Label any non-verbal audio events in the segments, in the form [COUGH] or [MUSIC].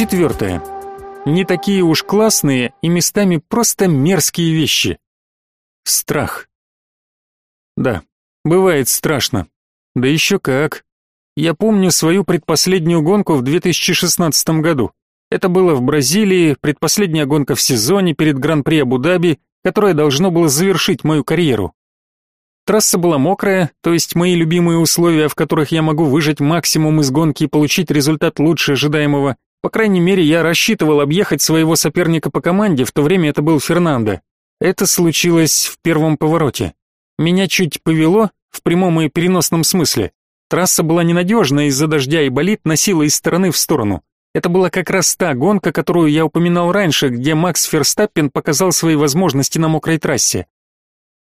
Четвертое. Не такие уж классные и местами просто мерзкие вещи. Страх. Да, бывает страшно. Да еще как. Я помню свою предпоследнюю гонку в 2016 году. Это было в Бразилии, предпоследняя гонка в сезоне перед Гран-при Абу-Даби, которое должно было завершить мою карьеру. Трасса была мокрая, то есть мои любимые условия, в которых я могу выжать максимум из гонки и получить результат лучше ожидаемого. По крайней мере, я рассчитывал объехать своего соперника по команде, в то время это был Фернандо. Это случилось в первом повороте. Меня чуть повело, в прямом и переносном смысле. Трасса была ненадежная из-за дождя и болит носила из стороны в сторону. Это была как раз та гонка, которую я упоминал раньше, где Макс Ферстаппен показал свои возможности на мокрой трассе.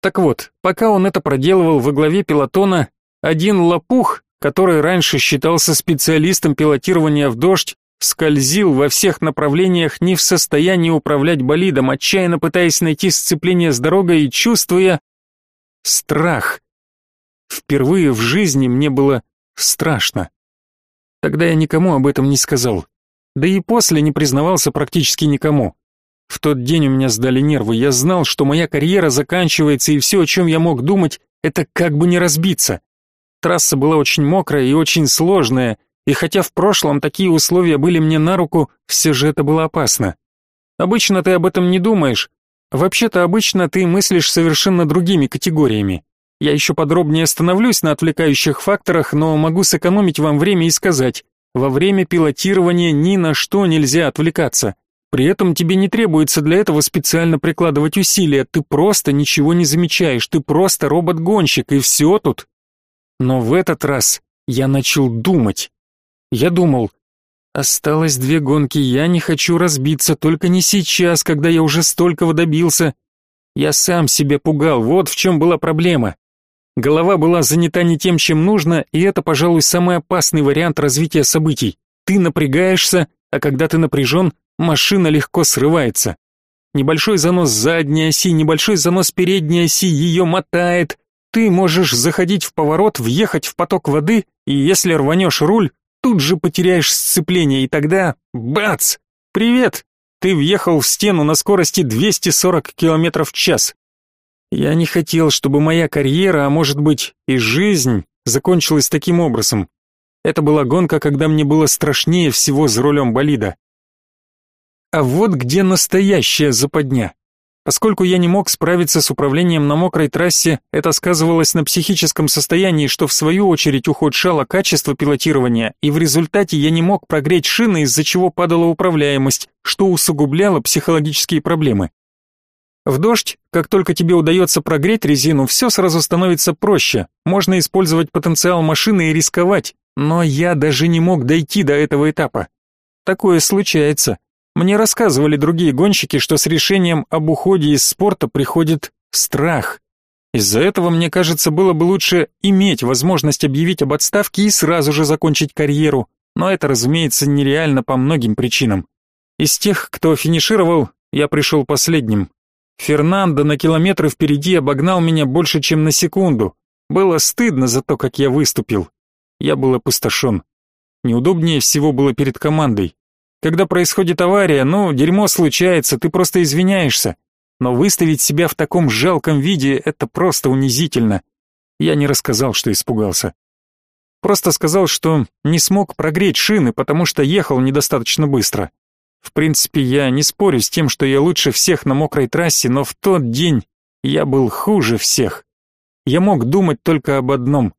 Так вот, пока он это проделывал во главе пилотона, один лопух, который раньше считался специалистом пилотирования в дождь, скользил во всех направлениях, не в состоянии управлять болидом, отчаянно пытаясь найти сцепление с дорогой и чувствуя страх. Впервые в жизни мне было страшно. Тогда я никому об этом не сказал. Да и после не признавался практически никому. В тот день у меня сдали нервы. Я знал, что моя карьера заканчивается, и все, о чем я мог думать, это как бы не разбиться. Трасса была очень мокрая и очень сложная, и хотя в прошлом такие условия были мне на руку, все же это было опасно. Обычно ты об этом не думаешь. Вообще-то обычно ты мыслишь совершенно другими категориями. Я еще подробнее остановлюсь на отвлекающих факторах, но могу сэкономить вам время и сказать, во время пилотирования ни на что нельзя отвлекаться. При этом тебе не требуется для этого специально прикладывать усилия, ты просто ничего не замечаешь, ты просто робот-гонщик, и все тут. Но в этот раз я начал думать. Я думал, осталось две гонки, я не хочу разбиться, только не сейчас, когда я уже столького добился. Я сам себя пугал, вот в чем была проблема. Голова была занята не тем, чем нужно, и это, пожалуй, самый опасный вариант развития событий. Ты напрягаешься, а когда ты напряжен, машина легко срывается. Небольшой занос задней оси, небольшой занос передней оси, ее мотает. Ты можешь заходить в поворот, въехать в поток воды, и если рванешь руль, тут же потеряешь сцепление, и тогда — бац! Привет! Ты въехал в стену на скорости 240 км в час. Я не хотел, чтобы моя карьера, а может быть и жизнь, закончилась таким образом. Это была гонка, когда мне было страшнее всего за рулем болида. А вот где настоящая западня. Поскольку я не мог справиться с управлением на мокрой трассе, это сказывалось на психическом состоянии, что в свою очередь ухудшало качество пилотирования, и в результате я не мог прогреть шины, из-за чего падала управляемость, что усугубляло психологические проблемы. В дождь, как только тебе удается прогреть резину, все сразу становится проще. Можно использовать потенциал машины и рисковать, но я даже не мог дойти до этого этапа. Такое случается. Мне рассказывали другие гонщики, что с решением об уходе из спорта приходит страх. Из-за этого, мне кажется, было бы лучше иметь возможность объявить об отставке и сразу же закончить карьеру, но это, разумеется, нереально по многим причинам. Из тех, кто финишировал, я пришел последним, Фернандо на километры впереди обогнал меня больше, чем на секунду. Было стыдно за то, как я выступил. Я был опустошен. Неудобнее всего было перед командой. Когда происходит авария, ну, дерьмо случается, ты просто извиняешься. Но выставить себя в таком жалком виде — это просто унизительно. Я не рассказал, что испугался. Просто сказал, что не смог прогреть шины, потому что ехал недостаточно быстро. В принципе, я не спорю с тем, что я лучше всех на мокрой трассе, но в тот день я был хуже всех. Я мог думать только об одном.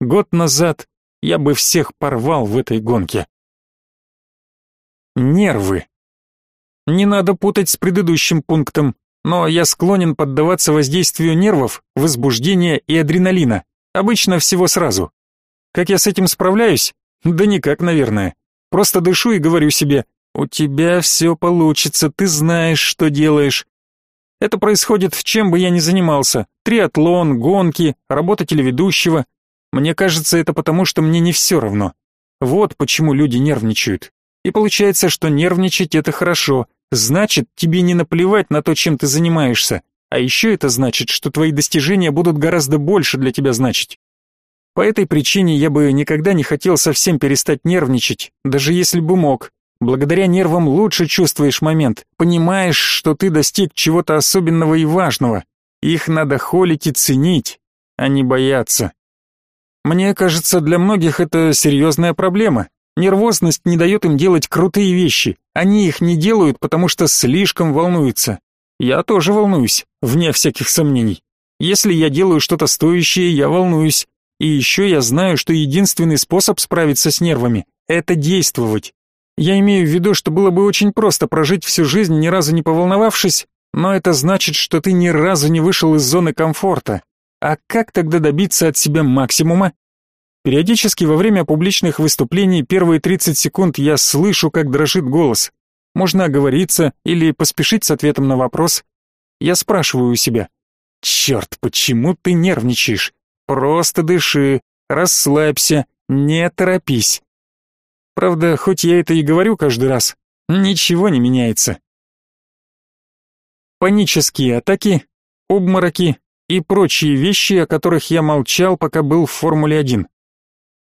Год назад я бы всех порвал в этой гонке. Нервы. Не надо путать с предыдущим пунктом, но я склонен поддаваться воздействию нервов, возбуждения и адреналина. Обычно всего сразу. Как я с этим справляюсь? Да никак, наверное. Просто дышу и говорю себе, у тебя все получится, ты знаешь, что делаешь. Это происходит в чем бы я ни занимался. Триатлон, гонки, работа телеведущего. Мне кажется, это потому, что мне не все равно. Вот почему люди нервничают. И получается, что нервничать это хорошо. Значит, тебе не наплевать на то, чем ты занимаешься. А еще это значит, что твои достижения будут гораздо больше для тебя значить. По этой причине я бы никогда не хотел совсем перестать нервничать, даже если бы мог. Благодаря нервам лучше чувствуешь момент, понимаешь, что ты достиг чего-то особенного и важного. Их надо холить и ценить, а не бояться. Мне кажется, для многих это серьезная проблема. Нервозность не дает им делать крутые вещи. Они их не делают, потому что слишком волнуются. Я тоже волнуюсь, вне всяких сомнений. Если я делаю что-то стоящее, я волнуюсь. И еще я знаю, что единственный способ справиться с нервами – это действовать. Я имею в виду, что было бы очень просто прожить всю жизнь, ни разу не поволновавшись, но это значит, что ты ни разу не вышел из зоны комфорта. А как тогда добиться от себя максимума? Периодически во время публичных выступлений первые 30 секунд я слышу, как дрожит голос. Можно оговориться или поспешить с ответом на вопрос. Я спрашиваю у себя. «Черт, почему ты нервничаешь? Просто дыши, расслабься, не торопись». Правда, хоть я это и говорю каждый раз, ничего не меняется. Панические атаки, обмороки и прочие вещи, о которых я молчал, пока был в Формуле-1.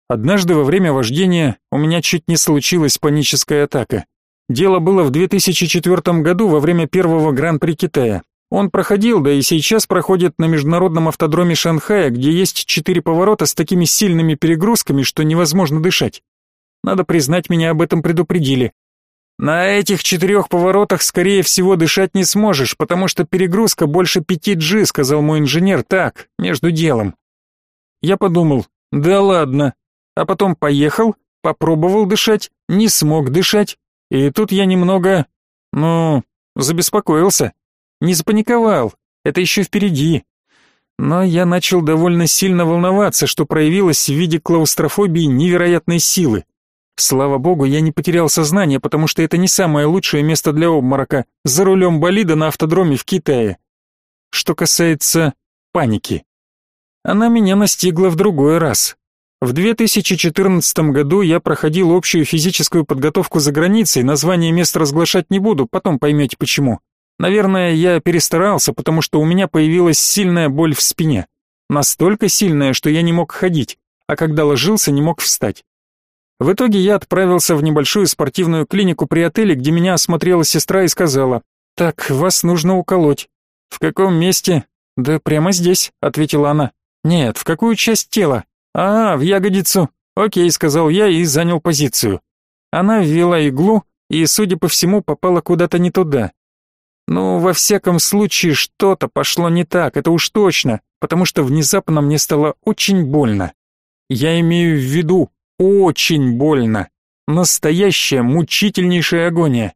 Однажды во время вождения у меня чуть не случилась паническая атака. Дело было в 2004 году во время первого Гран-при Китая. Он проходил, да и сейчас проходит на международном автодроме Шанхая, где есть четыре поворота с такими сильными перегрузками, что невозможно дышать. Надо признать, меня об этом предупредили. На этих четырех поворотах, скорее всего, дышать не сможешь, потому что перегрузка больше 5G, сказал мой инженер, так, между делом. Я подумал, да ладно, а потом поехал, попробовал дышать, не смог дышать, и тут я немного, ну, забеспокоился. Не запаниковал, это еще впереди. Но я начал довольно сильно волноваться, что проявилось в виде клаустрофобии невероятной силы. Слава богу, я не потерял сознание, потому что это не самое лучшее место для обморока, за рулем болида на автодроме в Китае. Что касается паники. Она меня настигла в другой раз. В 2014 году я проходил общую физическую подготовку за границей, название мест разглашать не буду, потом поймете почему. Наверное, я перестарался, потому что у меня появилась сильная боль в спине. Настолько сильная, что я не мог ходить, а когда ложился, не мог встать. В итоге я отправился в небольшую спортивную клинику при отеле, где меня осмотрела сестра и сказала, «Так, вас нужно уколоть». «В каком месте?» «Да прямо здесь», — ответила она. «Нет, в какую часть тела?» «А, в ягодицу». «Окей», — сказал я и занял позицию. Она ввела иглу и, судя по всему, попала куда-то не туда. Ну, во всяком случае, что-то пошло не так, это уж точно, потому что внезапно мне стало очень больно. Я имею в виду очень больно. Настоящая мучительнейшая агония.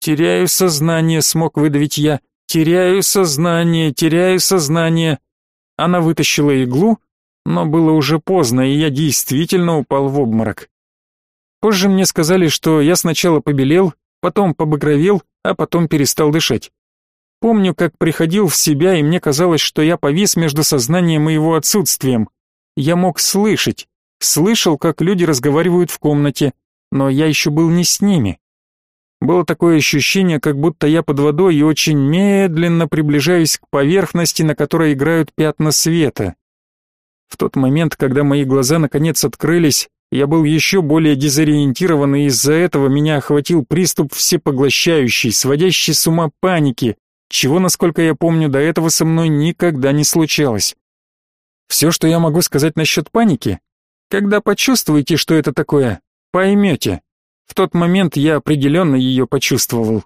«Теряю сознание», — смог выдавить я. «Теряю сознание, теряю сознание». Она вытащила иглу но было уже поздно, и я действительно упал в обморок. Позже мне сказали, что я сначала побелел, потом побагровел, а потом перестал дышать. Помню, как приходил в себя, и мне казалось, что я повис между сознанием и его отсутствием. Я мог слышать, слышал, как люди разговаривают в комнате, но я еще был не с ними. Было такое ощущение, как будто я под водой и очень медленно приближаюсь к поверхности, на которой играют пятна света. В тот момент, когда мои глаза наконец открылись, я был еще более дезориентирован, и из-за этого меня охватил приступ всепоглощающий, сводящий с ума паники, чего, насколько я помню, до этого со мной никогда не случалось. Все, что я могу сказать насчет паники, когда почувствуете, что это такое, поймете. В тот момент я определенно ее почувствовал.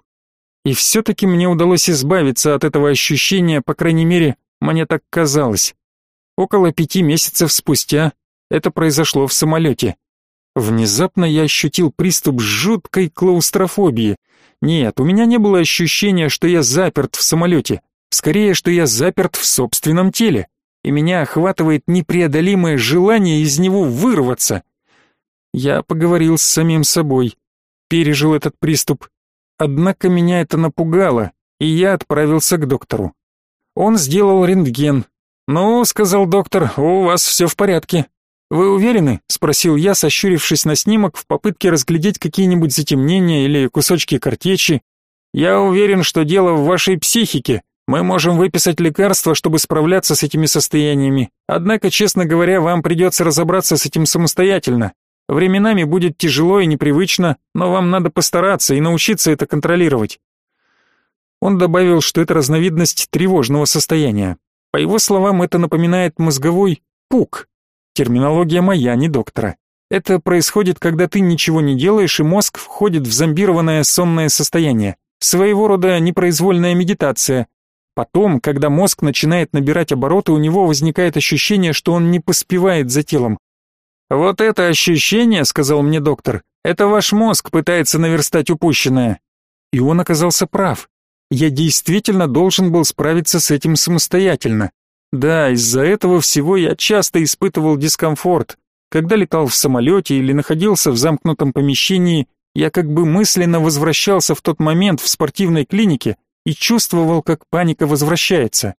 И все-таки мне удалось избавиться от этого ощущения, по крайней мере, мне так казалось. Около пяти месяцев спустя это произошло в самолете. Внезапно я ощутил приступ жуткой клаустрофобии. Нет, у меня не было ощущения, что я заперт в самолете. Скорее, что я заперт в собственном теле. И меня охватывает непреодолимое желание из него вырваться. Я поговорил с самим собой. Пережил этот приступ. Однако меня это напугало, и я отправился к доктору. Он сделал рентген, «Ну, — сказал доктор, — у вас все в порядке. Вы уверены?» — спросил я, сощурившись на снимок в попытке разглядеть какие-нибудь затемнения или кусочки картечи. «Я уверен, что дело в вашей психике. Мы можем выписать лекарства, чтобы справляться с этими состояниями. Однако, честно говоря, вам придется разобраться с этим самостоятельно. Временами будет тяжело и непривычно, но вам надо постараться и научиться это контролировать. Он добавил, что это разновидность тревожного состояния. По его словам, это напоминает мозговой пук. Терминология моя, не доктора. Это происходит, когда ты ничего не делаешь, и мозг входит в зомбированное сонное состояние. Своего рода непроизвольная медитация. Потом, когда мозг начинает набирать обороты, у него возникает ощущение, что он не поспевает за телом. «Вот это ощущение, — сказал мне доктор, — это ваш мозг пытается наверстать упущенное». И он оказался прав. Я действительно должен был справиться с этим самостоятельно. Да, из-за этого всего я часто испытывал дискомфорт. Когда летал в самолете или находился в замкнутом помещении, я как бы мысленно возвращался в тот момент в спортивной клинике и чувствовал, как паника возвращается.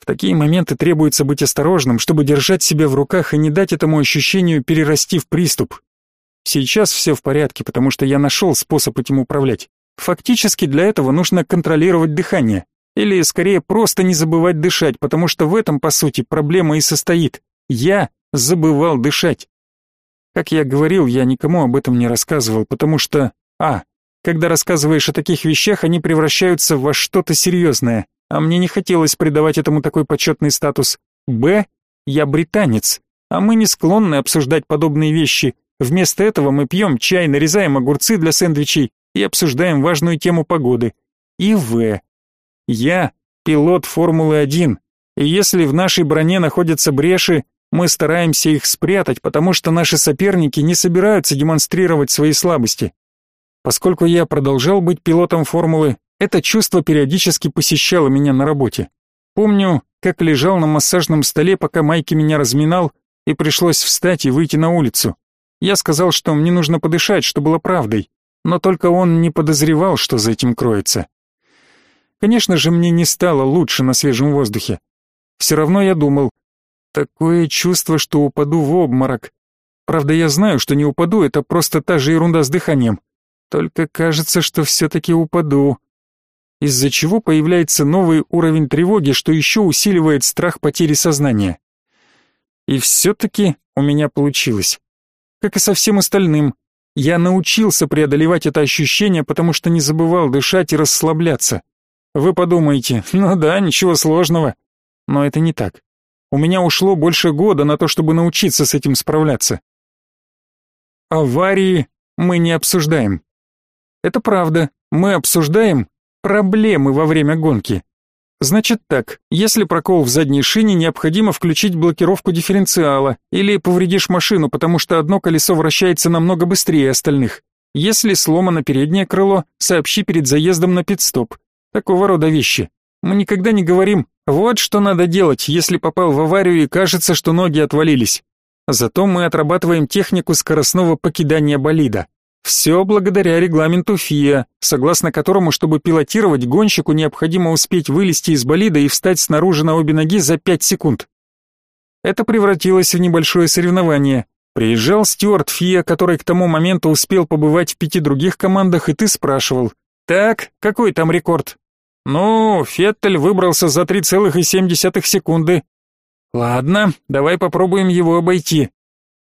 В такие моменты требуется быть осторожным, чтобы держать себя в руках и не дать этому ощущению перерасти в приступ. Сейчас все в порядке, потому что я нашел способ этим управлять. Фактически для этого нужно контролировать дыхание. Или скорее просто не забывать дышать, потому что в этом, по сути, проблема и состоит. Я забывал дышать. Как я говорил, я никому об этом не рассказывал, потому что а. Когда рассказываешь о таких вещах, они превращаются во что-то серьезное, а мне не хотелось придавать этому такой почетный статус. Б. Я британец, а мы не склонны обсуждать подобные вещи. Вместо этого мы пьем чай, нарезаем огурцы для сэндвичей и обсуждаем важную тему погоды. И В. Я пилот Формулы-1, и если в нашей броне находятся бреши, мы стараемся их спрятать, потому что наши соперники не собираются демонстрировать свои слабости. Поскольку я продолжал быть пилотом Формулы, это чувство периодически посещало меня на работе. Помню, как лежал на массажном столе, пока Майки меня разминал, и пришлось встать и выйти на улицу. Я сказал, что мне нужно подышать, что было правдой но только он не подозревал, что за этим кроется. Конечно же, мне не стало лучше на свежем воздухе. Все равно я думал, такое чувство, что упаду в обморок. Правда, я знаю, что не упаду, это просто та же ерунда с дыханием. Только кажется, что все-таки упаду. Из-за чего появляется новый уровень тревоги, что еще усиливает страх потери сознания. И все-таки у меня получилось. Как и со всем остальным, я научился преодолевать это ощущение, потому что не забывал дышать и расслабляться. Вы подумаете, [LAUGHS] ну да, ничего сложного. Но это не так. У меня ушло больше года на то, чтобы научиться с этим справляться. Аварии мы не обсуждаем. Это правда, мы обсуждаем проблемы во время гонки. Значит так, если прокол в задней шине, необходимо включить блокировку дифференциала, или повредишь машину, потому что одно колесо вращается намного быстрее остальных. Если сломано переднее крыло, сообщи перед заездом на пит-стоп. Такого рода вещи. Мы никогда не говорим «вот что надо делать, если попал в аварию и кажется, что ноги отвалились». Зато мы отрабатываем технику скоростного покидания болида. Все благодаря регламенту ФИА, согласно которому, чтобы пилотировать, гонщику необходимо успеть вылезти из болида и встать снаружи на обе ноги за 5 секунд. Это превратилось в небольшое соревнование. Приезжал стюарт ФИА, который к тому моменту успел побывать в пяти других командах, и ты спрашивал, «Так, какой там рекорд?» «Ну, Феттель выбрался за 3,7 секунды». «Ладно, давай попробуем его обойти».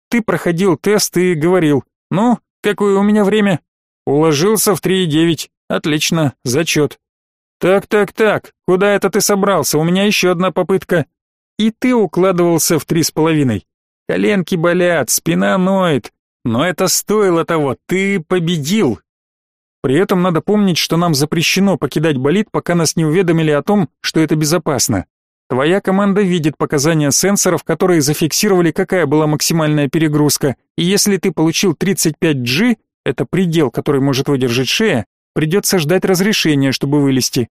Ты проходил тест и говорил, «Ну, Какое у меня время? Уложился в три и девять. Отлично, зачет. Так, так, так, куда это ты собрался? У меня еще одна попытка. И ты укладывался в три с половиной. Коленки болят, спина ноет. Но это стоило того, ты победил. При этом надо помнить, что нам запрещено покидать болид, пока нас не уведомили о том, что это безопасно. Твоя команда видит показания сенсоров, которые зафиксировали, какая была максимальная перегрузка, и если ты получил 35G, это предел, который может выдержать шея, придется ждать разрешения, чтобы вылезти.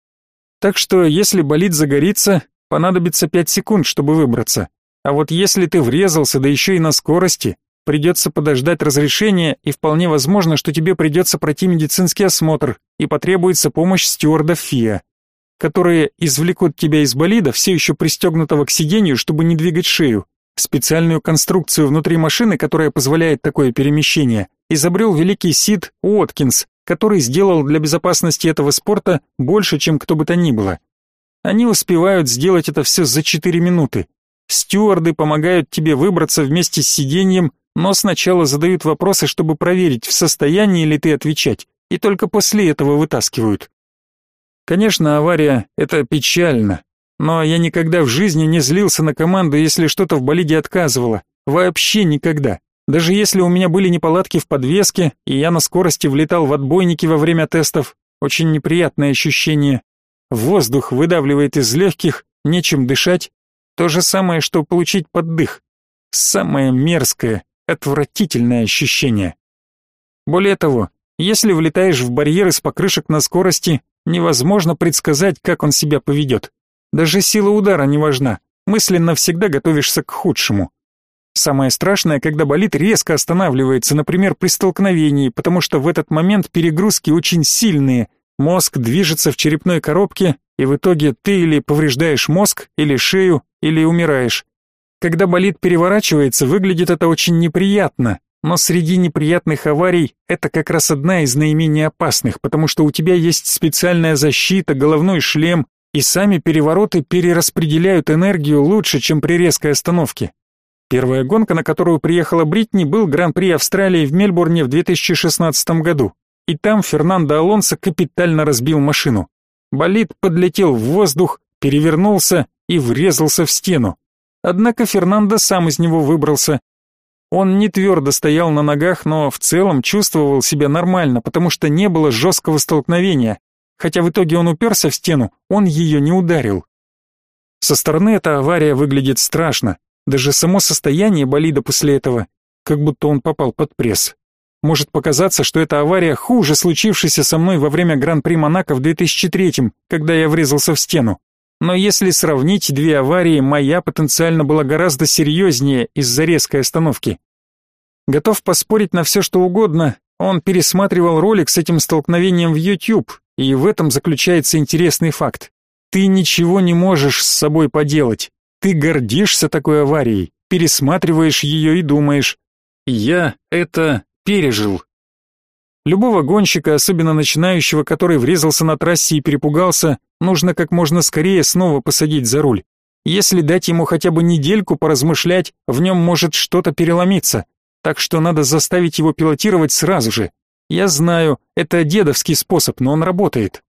Так что, если болид загорится, понадобится 5 секунд, чтобы выбраться. А вот если ты врезался, да еще и на скорости, придется подождать разрешения, и вполне возможно, что тебе придется пройти медицинский осмотр, и потребуется помощь стюарда ФИА которые извлекут тебя из болида, все еще пристегнутого к сиденью, чтобы не двигать шею. Специальную конструкцию внутри машины, которая позволяет такое перемещение, изобрел великий Сид Уоткинс, который сделал для безопасности этого спорта больше, чем кто бы то ни было. Они успевают сделать это все за 4 минуты. Стюарды помогают тебе выбраться вместе с сиденьем, но сначала задают вопросы, чтобы проверить, в состоянии ли ты отвечать, и только после этого вытаскивают. Конечно, авария — это печально, но я никогда в жизни не злился на команду, если что-то в болиде отказывало. Вообще никогда. Даже если у меня были неполадки в подвеске, и я на скорости влетал в отбойники во время тестов, очень неприятное ощущение. Воздух выдавливает из легких, нечем дышать. То же самое, что получить поддых. Самое мерзкое, отвратительное ощущение. Более того, если влетаешь в барьер из покрышек на скорости, невозможно предсказать, как он себя поведет. Даже сила удара не важна, мысленно всегда готовишься к худшему. Самое страшное, когда болид резко останавливается, например, при столкновении, потому что в этот момент перегрузки очень сильные, мозг движется в черепной коробке, и в итоге ты или повреждаешь мозг, или шею, или умираешь. Когда болид переворачивается, выглядит это очень неприятно, но среди неприятных аварий это как раз одна из наименее опасных, потому что у тебя есть специальная защита, головной шлем, и сами перевороты перераспределяют энергию лучше, чем при резкой остановке. Первая гонка, на которую приехала Бритни, был Гран-при Австралии в Мельбурне в 2016 году. И там Фернандо Алонсо капитально разбил машину. Болид подлетел в воздух, перевернулся и врезался в стену. Однако Фернандо сам из него выбрался. Он не твердо стоял на ногах, но в целом чувствовал себя нормально, потому что не было жесткого столкновения. Хотя в итоге он уперся в стену, он ее не ударил. Со стороны эта авария выглядит страшно, даже само состояние болида после этого, как будто он попал под пресс. Может показаться, что эта авария хуже случившейся со мной во время Гран-при Монако в 2003 когда я врезался в стену. Но если сравнить две аварии, моя потенциально была гораздо серьезнее из-за резкой остановки. Готов поспорить на все, что угодно, он пересматривал ролик с этим столкновением в YouTube, и в этом заключается интересный факт. Ты ничего не можешь с собой поделать. Ты гордишься такой аварией, пересматриваешь ее и думаешь, я это пережил. Любого гонщика, особенно начинающего, который врезался на трассе и перепугался, нужно как можно скорее снова посадить за руль. Если дать ему хотя бы недельку поразмышлять, в нем может что-то переломиться, так что надо заставить его пилотировать сразу же. Я знаю, это дедовский способ, но он работает.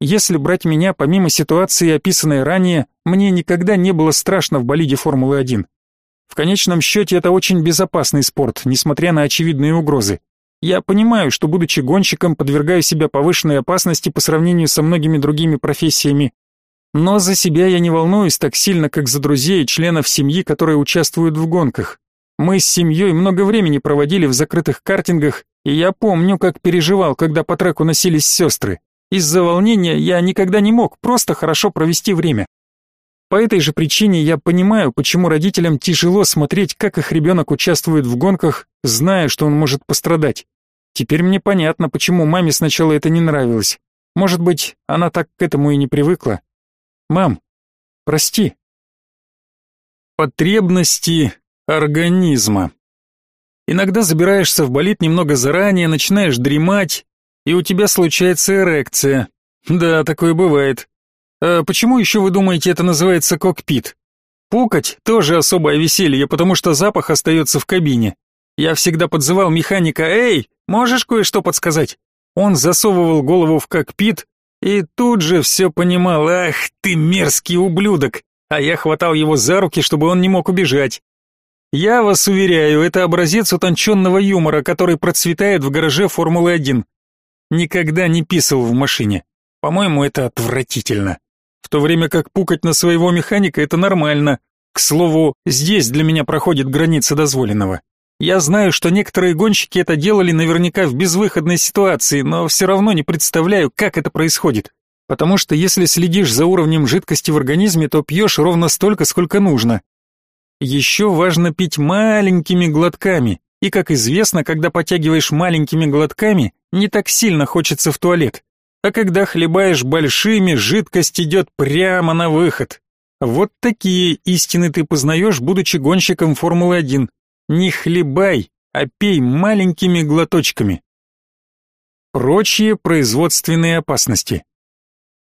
Если брать меня, помимо ситуации, описанной ранее, мне никогда не было страшно в болиде Формулы-1. В конечном счете это очень безопасный спорт, несмотря на очевидные угрозы. Я понимаю, что будучи гонщиком, подвергаю себя повышенной опасности по сравнению со многими другими профессиями. Но за себя я не волнуюсь так сильно, как за друзей и членов семьи, которые участвуют в гонках. Мы с семьей много времени проводили в закрытых картингах, и я помню, как переживал, когда по треку носились сестры. Из-за волнения я никогда не мог просто хорошо провести время. По этой же причине я понимаю, почему родителям тяжело смотреть, как их ребенок участвует в гонках, зная, что он может пострадать. Теперь мне понятно, почему маме сначала это не нравилось. Может быть, она так к этому и не привыкла. Мам, прости. Потребности организма. Иногда забираешься в болит немного заранее, начинаешь дремать, и у тебя случается эрекция. Да, такое бывает. А почему еще вы думаете, это называется кокпит? Пукать тоже особое веселье, потому что запах остается в кабине. Я всегда подзывал механика «Эй, можешь кое-что подсказать?» Он засовывал голову в кокпит и тут же все понимал «Ах ты мерзкий ублюдок!» А я хватал его за руки, чтобы он не мог убежать. Я вас уверяю, это образец утонченного юмора, который процветает в гараже Формулы-1 никогда не писал в машине. По-моему, это отвратительно. В то время как пукать на своего механика это нормально. К слову, здесь для меня проходит граница дозволенного. Я знаю, что некоторые гонщики это делали наверняка в безвыходной ситуации, но все равно не представляю, как это происходит. Потому что если следишь за уровнем жидкости в организме, то пьешь ровно столько, сколько нужно. Еще важно пить маленькими глотками, и, как известно, когда потягиваешь маленькими глотками, не так сильно хочется в туалет. А когда хлебаешь большими, жидкость идет прямо на выход. Вот такие истины ты познаешь, будучи гонщиком Формулы-1. Не хлебай, а пей маленькими глоточками. Прочие производственные опасности.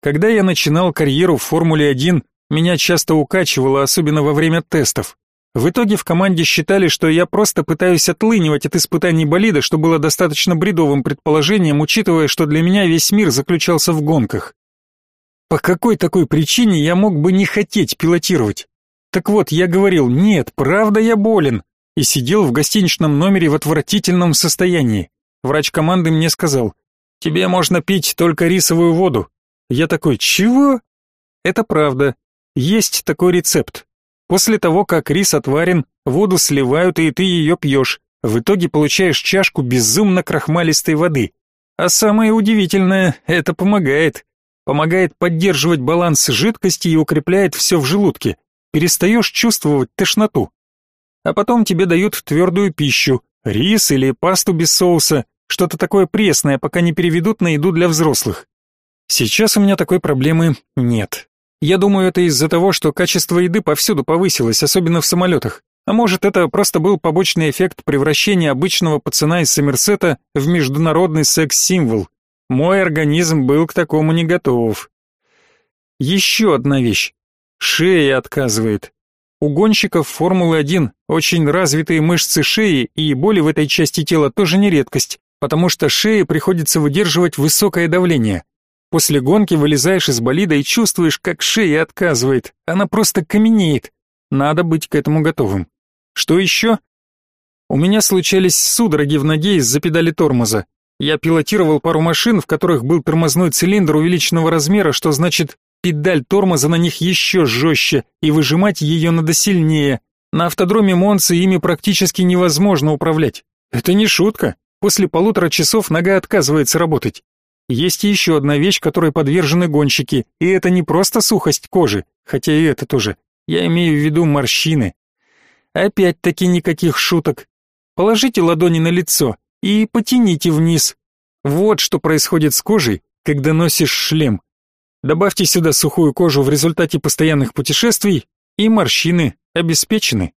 Когда я начинал карьеру в Формуле-1, меня часто укачивало, особенно во время тестов. В итоге в команде считали, что я просто пытаюсь отлынивать от испытаний болида, что было достаточно бредовым предположением, учитывая, что для меня весь мир заключался в гонках. По какой такой причине я мог бы не хотеть пилотировать? Так вот, я говорил, нет, правда я болен, и сидел в гостиничном номере в отвратительном состоянии. Врач команды мне сказал, тебе можно пить только рисовую воду. Я такой, чего? Это правда. Есть такой рецепт. После того, как рис отварен, воду сливают, и ты ее пьешь. В итоге получаешь чашку безумно крахмалистой воды. А самое удивительное, это помогает. Помогает поддерживать баланс жидкости и укрепляет все в желудке. Перестаешь чувствовать тошноту. А потом тебе дают твердую пищу, рис или пасту без соуса, что-то такое пресное, пока не переведут на еду для взрослых. Сейчас у меня такой проблемы нет. Я думаю, это из-за того, что качество еды повсюду повысилось, особенно в самолетах. А может, это просто был побочный эффект превращения обычного пацана из Сомерсета в международный секс-символ. Мой организм был к такому не готов. Еще одна вещь. Шея отказывает. У гонщиков Формулы-1 очень развитые мышцы шеи, и боли в этой части тела тоже не редкость, потому что шее приходится выдерживать высокое давление. После гонки вылезаешь из болида и чувствуешь, как шея отказывает. Она просто каменеет. Надо быть к этому готовым. Что еще? У меня случались судороги в ноге из-за педали тормоза. Я пилотировал пару машин, в которых был тормозной цилиндр увеличенного размера, что значит, педаль тормоза на них еще жестче, и выжимать ее надо сильнее. На автодроме Монцы ими практически невозможно управлять. Это не шутка. После полутора часов нога отказывается работать. Есть еще одна вещь, которой подвержены гонщики, и это не просто сухость кожи, хотя и это тоже. Я имею в виду морщины. Опять-таки никаких шуток. Положите ладони на лицо и потяните вниз. Вот что происходит с кожей, когда носишь шлем. Добавьте сюда сухую кожу в результате постоянных путешествий, и морщины обеспечены.